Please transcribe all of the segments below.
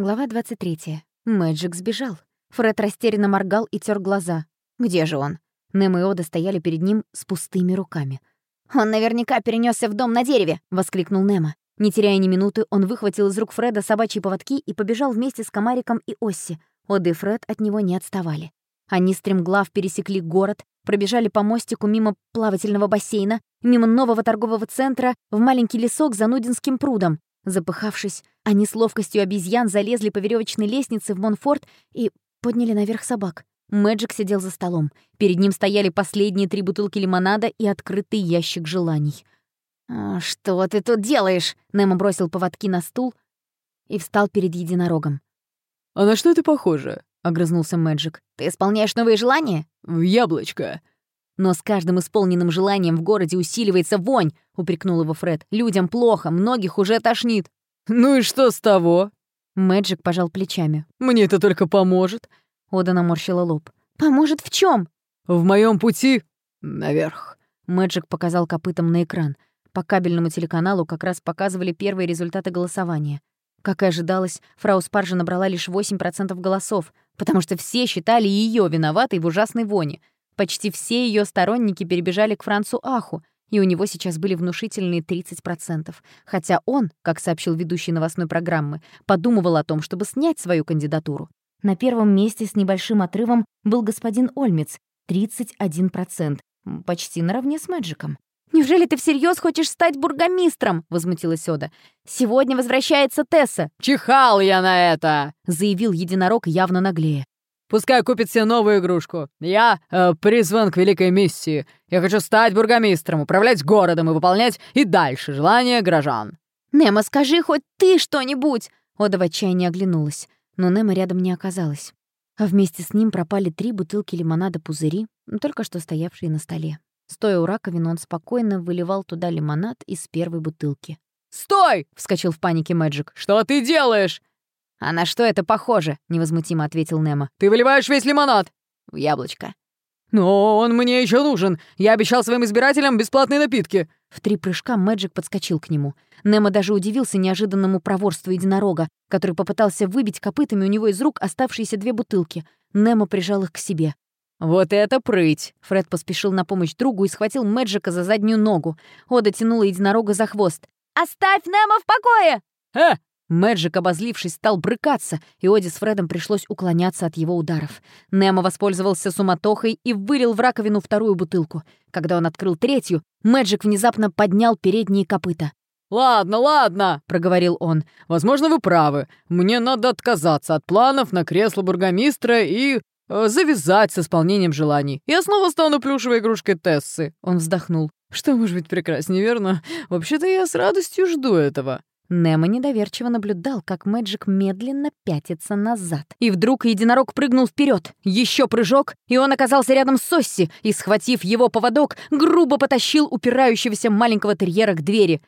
Глава 23. Мэджик сбежал. Фред растерянно моргал и тер глаза. «Где же он?» Нэм и Ода стояли перед ним с пустыми руками. «Он наверняка перенесся в дом на дереве!» — воскликнул Немо. Не теряя ни минуты, он выхватил из рук Фреда собачьи поводки и побежал вместе с Комариком и Осси. Ода и Фред от него не отставали. Они стремглав пересекли город, пробежали по мостику мимо плавательного бассейна, мимо нового торгового центра, в маленький лесок за Нудинским прудом. Запыхавшись, они с ловкостью обезьян залезли по веревочной лестнице в Монфорт и подняли наверх собак. Мэджик сидел за столом. Перед ним стояли последние три бутылки лимонада и открытый ящик желаний. «А, «Что ты тут делаешь?» Немо бросил поводки на стул и встал перед единорогом. «А на что ты похожа?» — огрызнулся Мэджик. «Ты исполняешь новые желания?» «В яблочко». «Но с каждым исполненным желанием в городе усиливается вонь!» — упрекнул его Фред. «Людям плохо, многих уже тошнит». «Ну и что с того?» Мэджик пожал плечами. «Мне это только поможет». Ода наморщила лоб. «Поможет в чем? «В моем пути наверх». Мэджик показал копытом на экран. По кабельному телеканалу как раз показывали первые результаты голосования. Как и ожидалось, фрау Спаржа набрала лишь 8% голосов, потому что все считали ее виноватой в ужасной воне — Почти все ее сторонники перебежали к Францу Аху, и у него сейчас были внушительные 30%. Хотя он, как сообщил ведущий новостной программы, подумывал о том, чтобы снять свою кандидатуру. На первом месте с небольшим отрывом был господин Ольмец — 31%, почти наравне с Мэджиком. «Неужели ты всерьез хочешь стать бургомистром?» — возмутилась Ода. «Сегодня возвращается Тесса». «Чихал я на это!» — заявил единорог явно наглее. Пускай купит себе новую игрушку. Я э, призван к великой миссии. Я хочу стать бургомистром, управлять городом и выполнять и дальше желания горожан». «Немо, скажи хоть ты что-нибудь!» Ода в отчаянии оглянулась, но Немо рядом не оказалось. А вместе с ним пропали три бутылки лимонада-пузыри, только что стоявшие на столе. Стоя у раковины, он спокойно выливал туда лимонад из первой бутылки. «Стой!» — вскочил в панике Мэджик. «Что ты делаешь?» «А на что это похоже?» — невозмутимо ответил Немо. «Ты выливаешь весь лимонад!» «В яблочко». «Но он мне еще нужен! Я обещал своим избирателям бесплатные напитки!» В три прыжка Мэджик подскочил к нему. Немо даже удивился неожиданному проворству единорога, который попытался выбить копытами у него из рук оставшиеся две бутылки. Немо прижал их к себе. «Вот это прыть!» Фред поспешил на помощь другу и схватил Мэджика за заднюю ногу. Ода тянула единорога за хвост. «Оставь Немо в покое!» «Э, Мэджик, обозлившись, стал брыкаться, и Оди с Фредом пришлось уклоняться от его ударов. Немо воспользовался суматохой и вылил в раковину вторую бутылку. Когда он открыл третью, Мэджик внезапно поднял передние копыта. «Ладно, ладно», — проговорил он. «Возможно, вы правы. Мне надо отказаться от планов на кресло бургомистра и э, завязать с исполнением желаний. Я снова стану плюшевой игрушкой Тессы». Он вздохнул. «Что может быть прекраснее, верно? Вообще-то я с радостью жду этого». Немо недоверчиво наблюдал, как Мэджик медленно пятится назад. И вдруг единорог прыгнул вперед. Еще прыжок, и он оказался рядом с Сосси и, схватив его поводок, грубо потащил упирающегося маленького терьера к двери.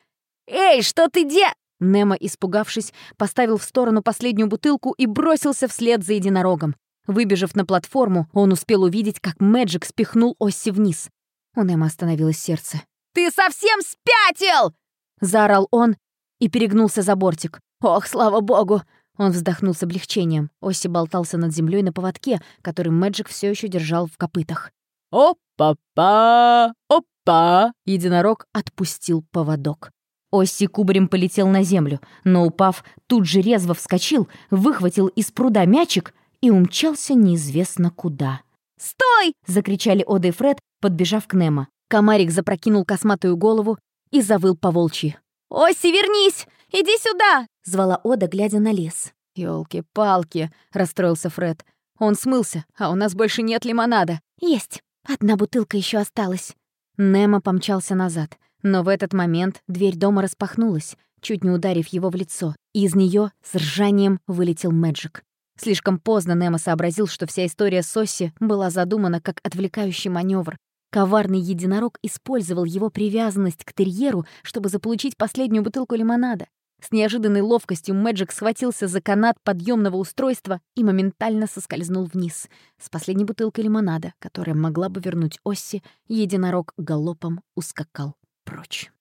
«Эй, что ты де...» Немо, испугавшись, поставил в сторону последнюю бутылку и бросился вслед за единорогом. Выбежав на платформу, он успел увидеть, как Мэджик спихнул Осси вниз. У Немо остановилось сердце. «Ты совсем спятил!» — заорал он и перегнулся за бортик. «Ох, слава богу!» Он вздохнул с облегчением. Оси болтался над землей на поводке, который Мэджик все еще держал в копытах. «Опа-па! Опа!» Единорог отпустил поводок. Оси кубарем полетел на землю, но, упав, тут же резво вскочил, выхватил из пруда мячик и умчался неизвестно куда. «Стой!» — закричали Ода и Фред, подбежав к Немо. Комарик запрокинул косматую голову и завыл по волчьи. «Оси, вернись! Иди сюда!» — звала Ода, глядя на лес. «Ёлки-палки!» — расстроился Фред. «Он смылся, а у нас больше нет лимонада». «Есть. Одна бутылка еще осталась». Немо помчался назад, но в этот момент дверь дома распахнулась, чуть не ударив его в лицо, и из нее с ржанием вылетел Мэджик. Слишком поздно Немо сообразил, что вся история Сосси была задумана как отвлекающий маневр, Коварный единорог использовал его привязанность к терьеру, чтобы заполучить последнюю бутылку лимонада. С неожиданной ловкостью Мэджик схватился за канат подъемного устройства и моментально соскользнул вниз. С последней бутылкой лимонада, которая могла бы вернуть Осси, единорог галопом ускакал прочь.